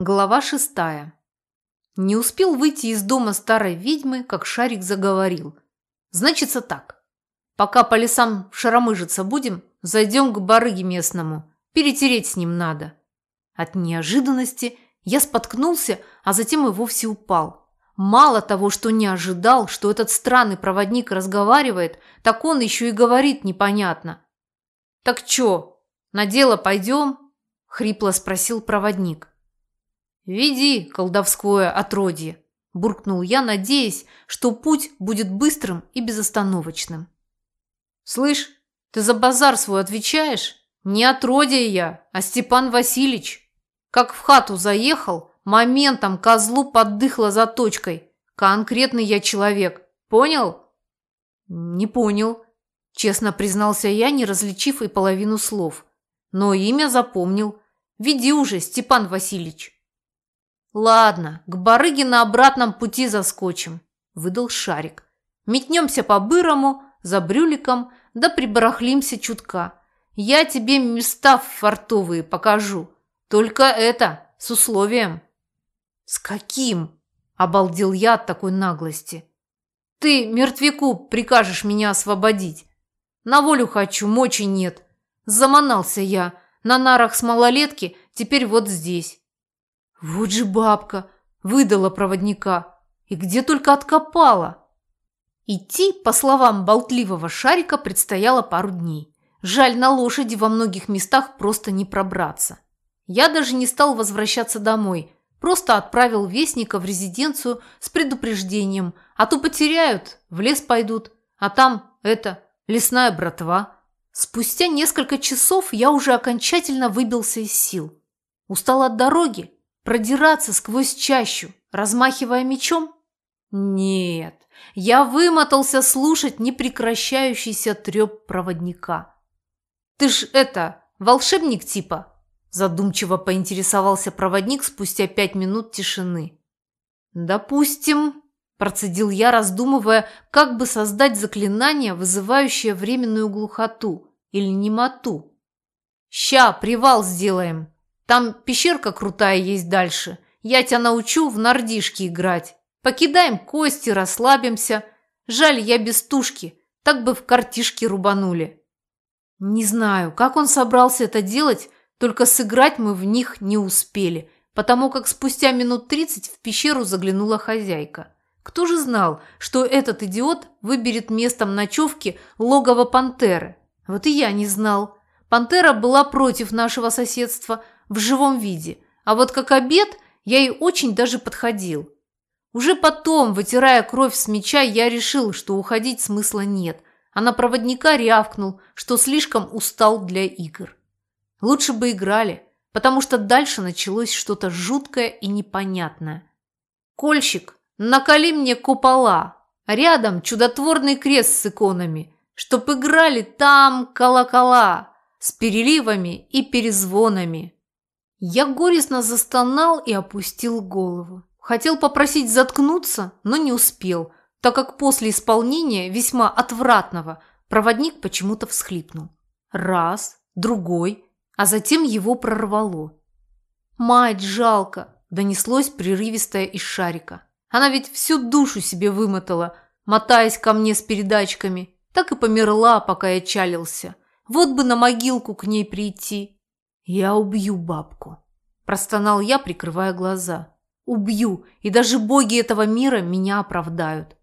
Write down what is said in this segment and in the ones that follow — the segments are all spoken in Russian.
Глава шестая. Не успел выйти из дома старой ведьмы, как Шарик заговорил. Значится так. Пока по лесам шаромыжиться будем, зайдем к барыге местному. Перетереть с ним надо. От неожиданности я споткнулся, а затем и вовсе упал. Мало того, что не ожидал, что этот странный проводник разговаривает, так он еще и говорит непонятно. «Так чё, на дело пойдем?» – хрипло спросил проводник. «Веди, колдовское отродье!» – буркнул я, надеясь, что путь будет быстрым и безостановочным. «Слышь, ты за базар свой отвечаешь? Не отродье я, а Степан Васильевич. Как в хату заехал, моментом козлу поддыхла за точкой. Конкретный я человек. Понял?» «Не понял», – честно признался я, не различив и половину слов. «Но имя запомнил. Веди уже, Степан Васильевич». «Ладно, к барыге на обратном пути заскочим», – выдал Шарик. «Метнемся по-бырому, за брюликом, да прибарахлимся чутка. Я тебе места фартовые покажу. Только это, с условием». «С каким?» – обалдел я от такой наглости. «Ты мертвяку прикажешь меня освободить. На волю хочу, мочи нет. Заманался я. На нарах с малолетки, теперь вот здесь. Вот же бабка, выдала проводника. И где только откопала. Идти, по словам болтливого шарика, предстояло пару дней. Жаль, на лошади во многих местах просто не пробраться. Я даже не стал возвращаться домой, просто отправил вестника в резиденцию с предупреждением, а то потеряют, в лес пойдут, а там это, лесная братва. Спустя несколько часов я уже окончательно выбился из сил. Устал от дороги, Продираться сквозь чащу, размахивая мечом? Нет, я вымотался слушать непрекращающийся треп проводника. «Ты ж это, волшебник типа?» Задумчиво поинтересовался проводник спустя пять минут тишины. «Допустим», – процедил я, раздумывая, как бы создать заклинание, вызывающее временную глухоту или немоту. «Ща, привал сделаем», там пещерка крутая есть дальше. Я тебя научу в нордишки играть. Покидаем кости, расслабимся. Жаль, я без тушки. Так бы в картишки рубанули. Не знаю, как он собрался это делать, только сыграть мы в них не успели, потому как спустя минут тридцать в пещеру заглянула хозяйка. Кто же знал, что этот идиот выберет местом ночевки логово пантеры? Вот и я не знал. Пантера была против нашего соседства – в живом виде, а вот как обед я ей очень даже подходил. Уже потом, вытирая кровь с меча, я решил, что уходить смысла нет, а на проводника рявкнул, что слишком устал для игр. Лучше бы играли, потому что дальше началось что-то жуткое и непонятное. «Кольщик, наколи мне купола!» Рядом чудотворный крест с иконами, чтоб играли там колокола с переливами и перезвонами. Я горестно застонал и опустил голову. Хотел попросить заткнуться, но не успел, так как после исполнения весьма отвратного проводник почему-то всхлипнул. Раз, другой, а затем его прорвало. «Мать, жалко!» – донеслось прерывистое из шарика. Она ведь всю душу себе вымотала, мотаясь ко мне с передачками. Так и померла, пока я чалился. Вот бы на могилку к ней прийти. «Я убью бабку», – простонал я, прикрывая глаза. «Убью, и даже боги этого мира меня оправдают».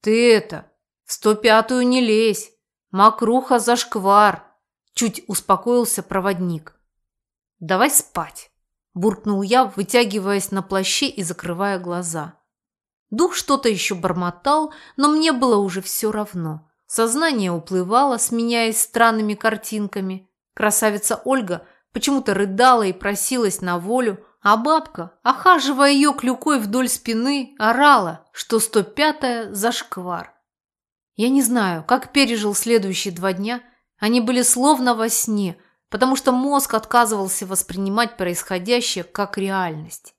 «Ты это, в сто пятую не лезь, мокруха зашквар», – чуть успокоился проводник. «Давай спать», – буркнул я, вытягиваясь на плаще и закрывая глаза. Дух что-то еще бормотал, но мне было уже все равно. Сознание уплывало, сменяясь странными картинками. Красавица Ольга – почему-то рыдала и просилась на волю, а бабка, охаживая ее клюкой вдоль спины, орала, что 105-я зашквар. Я не знаю, как пережил следующие два дня. Они были словно во сне, потому что мозг отказывался воспринимать происходящее как реальность.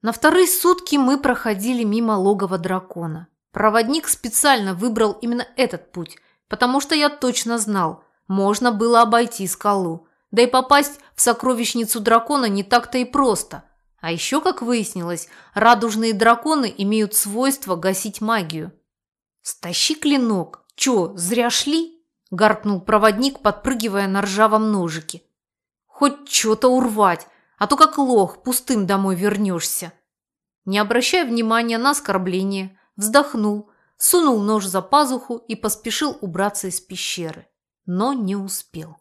На вторые сутки мы проходили мимо логова дракона. Проводник специально выбрал именно этот путь, потому что я точно знал, можно было обойти скалу, да и попасть в сокровищницу дракона не так-то и просто. А еще, как выяснилось, радужные драконы имеют свойство гасить магию. «Стащи клинок! Чё, зря шли?» – гаркнул проводник, подпрыгивая на ржавом ножике. «Хоть что-то урвать, а то как лох пустым домой вернешься». Не обращая внимания на оскорбление, вздохнул, сунул нож за пазуху и поспешил убраться из пещеры. Но не успел.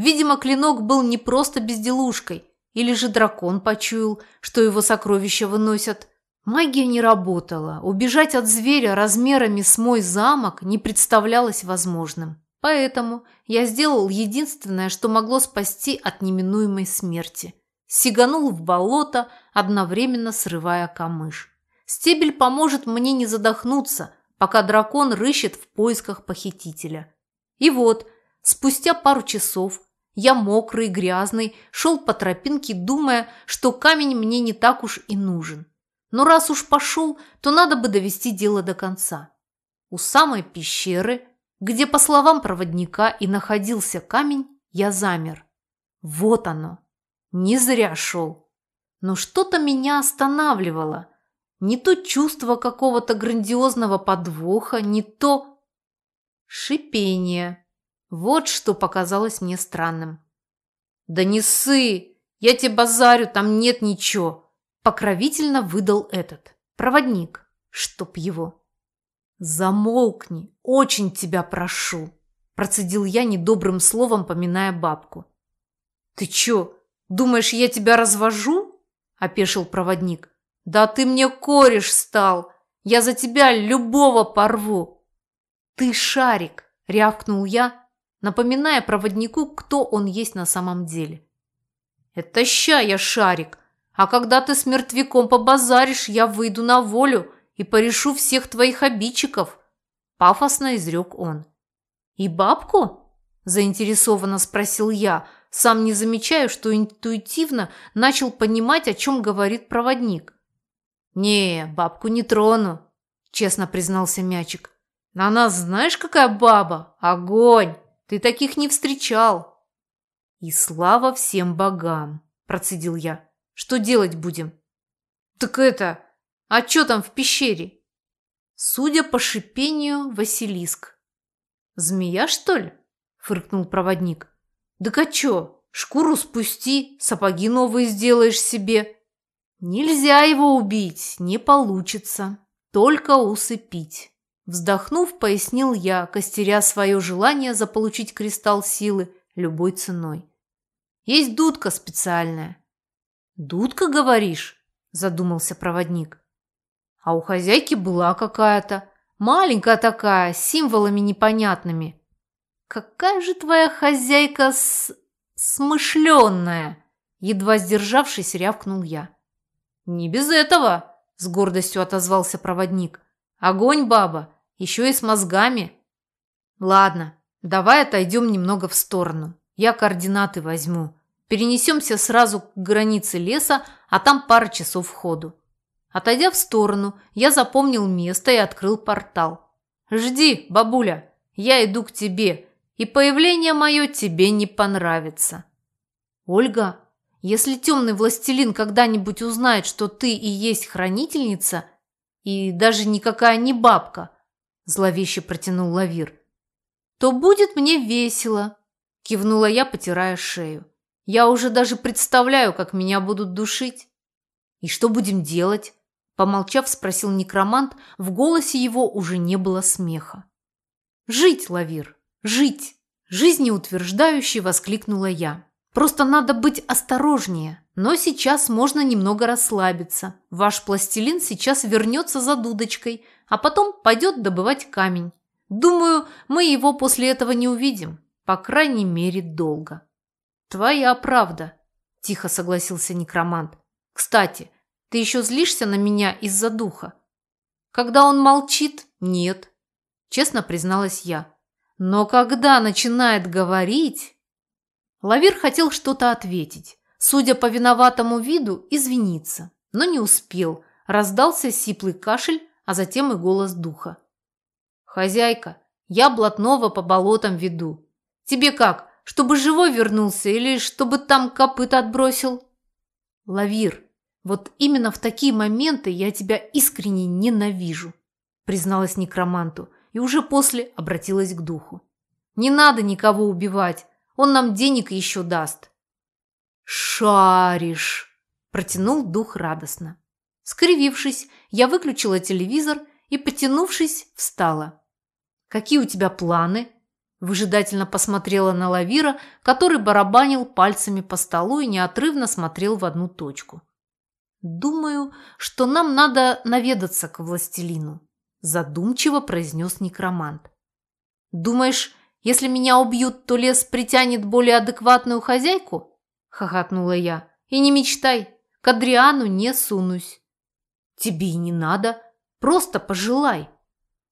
Видимо, клинок был не просто безделушкой, или же дракон почуял, что его сокровища выносят. Магия не работала, убежать от зверя размерами с мой замок не представлялось возможным. Поэтому я сделал единственное, что могло спасти от неминуемой смерти. Сиганул в болото, одновременно срывая камыш. Стебель поможет мне не задохнуться, пока дракон рыщет в поисках похитителя. И вот, спустя пару часов, я мокрый, грязный, шел по тропинке, думая, что камень мне не так уж и нужен. Но раз уж пошел, то надо бы довести дело до конца. У самой пещеры, где, по словам проводника, и находился камень, я замер. Вот оно. Не зря шел. Но что-то меня останавливало. Не то чувство какого-то грандиозного подвоха, не то... Шипение. Вот что показалось мне странным. «Да не ссы! Я тебе базарю, там нет ничего!» Покровительно выдал этот. Проводник. Чтоб его. «Замолкни! Очень тебя прошу!» Процедил я недобрым словом, поминая бабку. «Ты чё, думаешь, я тебя развожу?» Опешил проводник. «Да ты мне кореш стал! Я за тебя любого порву!» «Ты шарик!» – рявкнул я, напоминая проводнику, кто он есть на самом деле. «Это ща я шарик, а когда ты с мертвяком побазаришь, я выйду на волю и порешу всех твоих обидчиков», – пафосно изрек он. «И бабку?» – заинтересованно спросил я, сам не замечаю, что интуитивно начал понимать, о чем говорит проводник. «Не, бабку не трону», – честно признался мячик. «На нас знаешь, какая баба? Огонь!» Ты таких не встречал. И слава всем богам, процедил я. Что делать будем? Так это, а что там в пещере? Судя по шипению, Василиск. Змея, что ли? Фыркнул проводник. Да а чё, шкуру спусти, сапоги новые сделаешь себе. Нельзя его убить, не получится. Только усыпить. Вздохнув, пояснил я, костеря свое желание заполучить кристалл силы любой ценой. Есть дудка специальная. Дудка, говоришь? Задумался проводник. А у хозяйки была какая-то. Маленькая такая, с символами непонятными. Какая же твоя хозяйка с... смышленная? Едва сдержавшись, рявкнул я. Не без этого, с гордостью отозвался проводник. Огонь, баба, еще и с мозгами. Ладно, давай отойдем немного в сторону. Я координаты возьму. Перенесемся сразу к границе леса, а там пара часов ходу. Отойдя в сторону, я запомнил место и открыл портал. «Жди, бабуля, я иду к тебе, и появление мое тебе не понравится». «Ольга, если темный властелин когда-нибудь узнает, что ты и есть хранительница, и даже никакая не бабка, зловеще протянул Лавир. То будет мне весело, кивнула я, потирая шею. Я уже даже представляю, как меня будут душить. И что будем делать? Помолчав, спросил некромант, в голосе его уже не было смеха. «Жить, Лавир, жить!» Жизнеутверждающе воскликнула я. «Просто надо быть осторожнее, но сейчас можно немного расслабиться. Ваш пластилин сейчас вернется за дудочкой, а потом пойдет добывать камень. Думаю, мы его после этого не увидим, по крайней мере, долго. Твоя правда, тихо согласился некромант. Кстати, ты еще злишься на меня из-за духа? Когда он молчит, нет, честно призналась я. Но когда начинает говорить... Лавир хотел что-то ответить. Судя по виноватому виду, извиниться, но не успел. Раздался сиплый кашель, а затем и голос духа. «Хозяйка, я блатного по болотам веду. Тебе как, чтобы живой вернулся или чтобы там копыта отбросил?» «Лавир, Вот именно в такие моменты я тебя искренне ненавижу, призналась некроманту и уже после обратилась к духу. Не надо никого убивать, он нам денег еще даст. Шаришь, протянул дух радостно. Скривившись, я выключила телевизор и, потянувшись, встала. «Какие у тебя планы?» Выжидательно посмотрела на Лавира, который барабанил пальцами по столу и неотрывно смотрел в одну точку. «Думаю, что нам надо наведаться к властелину», задумчиво произнес некромант. «Думаешь, если меня убьют, то лес притянет более адекватную хозяйку?» Хохотнула я. «И не мечтай, к Адриану не сунусь». «Тебе и не надо, просто пожелай»,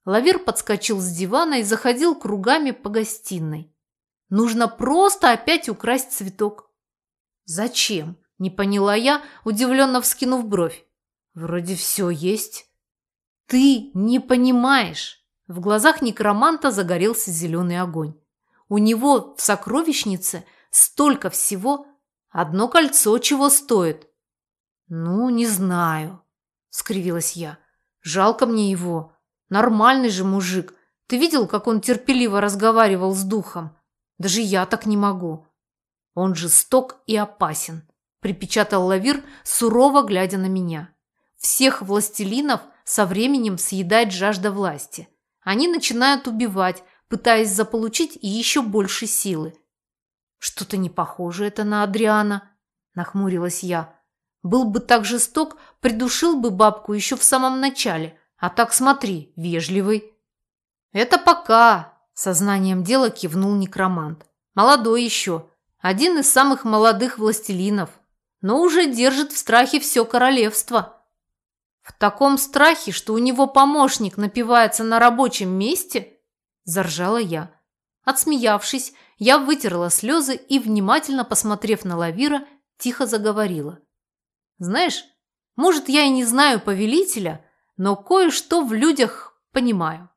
Лавир подскочил с дивана и заходил кругами по гостиной. Нужно просто опять украсть цветок. Зачем? Не поняла я, удивленно вскинув бровь. Вроде все есть. Ты не понимаешь. В глазах некроманта загорелся зеленый огонь. У него в сокровищнице столько всего. Одно кольцо чего стоит? Ну, не знаю, скривилась я. Жалко мне его. Нормальный же мужик. Ты видел, как он терпеливо разговаривал с духом? Даже я так не могу. Он жесток и опасен, припечатал Лавир, сурово глядя на меня. Всех властелинов со временем съедает жажда власти. Они начинают убивать, пытаясь заполучить еще больше силы. Что-то не похоже это на Адриана, нахмурилась я. Был бы так жесток, придушил бы бабку еще в самом начале, а так смотри, вежливый. Это пока, сознанием дела кивнул некромант. Молодой еще, один из самых молодых властелинов, но уже держит в страхе все королевство. В таком страхе, что у него помощник напивается на рабочем месте? Заржала я. Отсмеявшись, я вытерла слезы и, внимательно посмотрев на Лавира, тихо заговорила. Знаешь, может, я и не знаю повелителя, но кое-что в людях понимаю.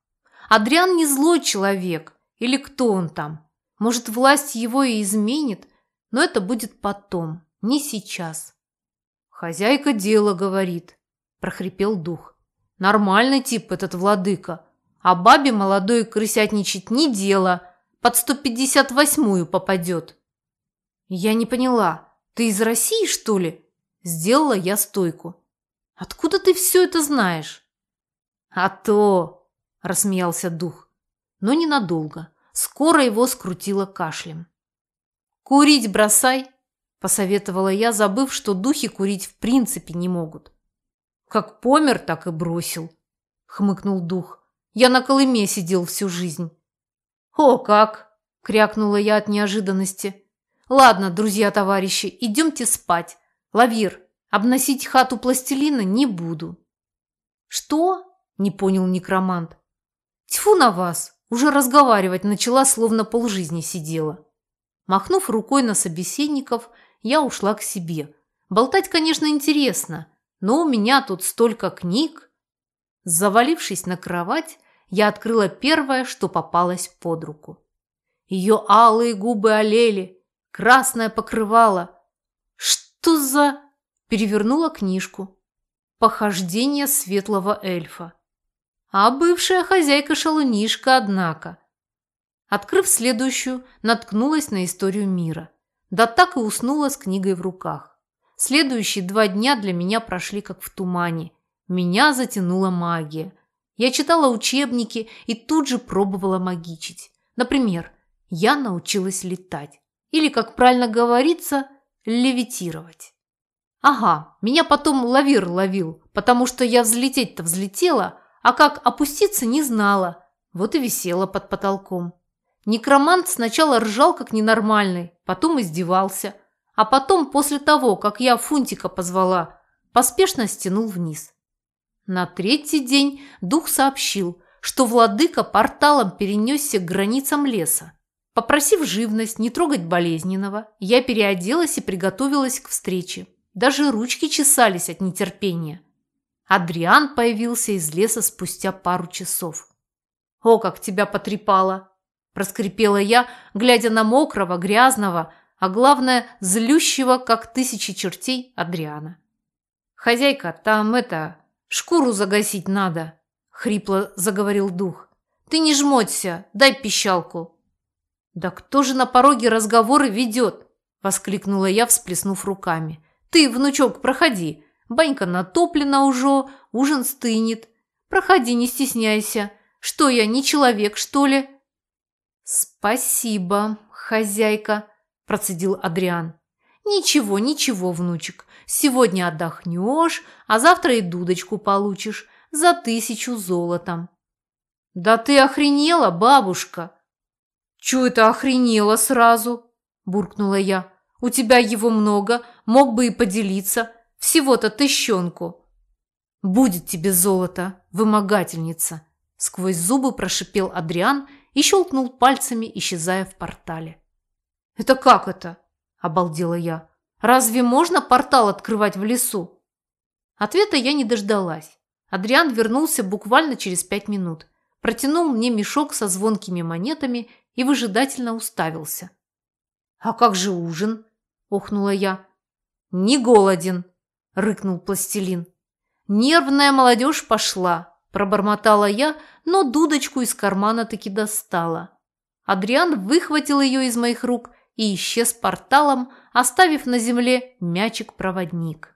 Адриан не злой человек, или кто он там. Может, власть его и изменит, но это будет потом, не сейчас. Хозяйка дело говорит, прохрипел дух. Нормальный тип этот владыка. А бабе молодой крысятничать не дело, под 158-ю попадет. Я не поняла, ты из России, что ли? Сделала я стойку. Откуда ты все это знаешь? А то, рассмеялся дух, но ненадолго. Скоро его скрутило кашлем. Курить бросай, посоветовала я, забыв, что духи курить в принципе не могут. Как помер, так и бросил, хмыкнул дух. Я на Колыме сидел всю жизнь. О, как! крякнула я от неожиданности. Ладно, друзья-товарищи, идемте спать. Лавир, Обносить хату пластилина не буду. Что? Не понял некромант. Тьфу на вас! Уже разговаривать начала, словно полжизни сидела. Махнув рукой на собеседников, я ушла к себе. Болтать, конечно, интересно, но у меня тут столько книг. Завалившись на кровать, я открыла первое, что попалось под руку. Ее алые губы олели, красное покрывало. Что за перевернула книжку. Похождение светлого эльфа. А бывшая хозяйка-шалунишка, однако. Открыв следующую, наткнулась на историю мира. Да так и уснула с книгой в руках. Следующие два дня для меня прошли как в тумане. Меня затянула магия. Я читала учебники и тут же пробовала магичить. Например, я научилась летать. Или, как правильно говорится, левитировать. Ага, меня потом лавир ловил, потому что я взлететь-то взлетела, а как опуститься не знала. Вот и висела под потолком. Некромант сначала ржал как ненормальный, потом издевался. А потом, после того, как я Фунтика позвала, поспешно стянул вниз. На третий день дух сообщил, что владыка порталом перенесся к границам леса. Попросив живность не трогать болезненного, я переоделась и приготовилась к встрече. Даже ручки чесались от нетерпения. Адриан появился из леса спустя пару часов. «О, как тебя потрепало!» – проскрипела я, глядя на мокрого, грязного, а главное, злющего, как тысячи чертей, Адриана. «Хозяйка, там это, шкуру загасить надо», – хрипло заговорил дух. «Ты не жмоться, дай пищалку». «Да кто же на пороге разговоры ведет?» – воскликнула я, всплеснув руками. «Ты, внучок, проходи. Банька натоплена уже, ужин стынет. Проходи, не стесняйся. Что я, не человек, что ли?» «Спасибо, хозяйка», – процедил Адриан. «Ничего, ничего, внучек. Сегодня отдохнешь, а завтра и дудочку получишь за тысячу золотом». «Да ты охренела, бабушка!» «Чего это охренела сразу?» – буркнула я. «У тебя его много, мог бы и поделиться. Всего-то тыщенку». «Будет тебе золото, вымогательница!» – сквозь зубы прошипел Адриан и щелкнул пальцами, исчезая в портале. «Это как это?» – обалдела я. «Разве можно портал открывать в лесу?» Ответа я не дождалась. Адриан вернулся буквально через пять минут. Протянул мне мешок со звонкими монетами и выжидательно уставился. «А как же ужин?» – охнула я. «Не голоден», – рыкнул пластилин. «Нервная молодежь пошла», – пробормотала я, но дудочку из кармана таки достала. Адриан выхватил ее из моих рук и исчез порталом, оставив на земле мячик-проводник.